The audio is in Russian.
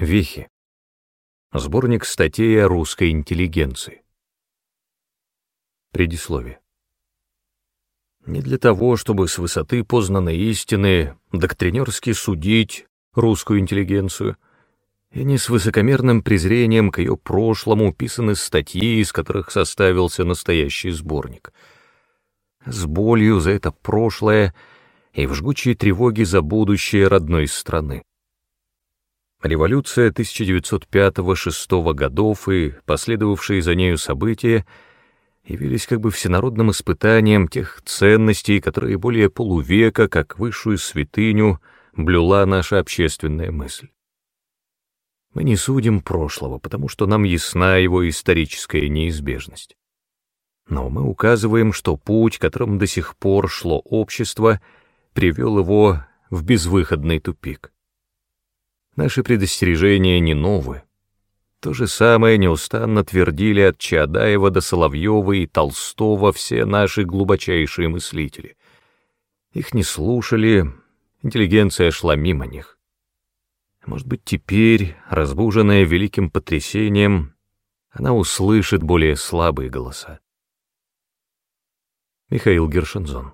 Вехи. Сборник статей о русской интеллигенции. Предисловие. Не для того, чтобы с высоты познанной истины доктринерски судить русскую интеллигенцию, и не с высокомерным презрением к ее прошлому писаны статьи, из которых составился настоящий сборник. С болью за это прошлое и в жгучей тревоге за будущее родной страны. Революция 1905-6 годов и последовавшие за нею события явились как бы всенародным испытанием тех ценностей, которые более полувека, как высшую святыню, блюла наша общественная мысль. Мы не судим прошлого, потому что нам ясна его историческая неизбежность. Но мы указываем, что путь, которым до сих пор шло общество, привел его в безвыходный тупик. Наши предостережения не новые. То же самое неустанно твердили от Чаадаева до Соловьева и Толстого все наши глубочайшие мыслители. Их не слушали, интеллигенция шла мимо них. Может быть, теперь, разбуженная великим потрясением, она услышит более слабые голоса. Михаил Гершензон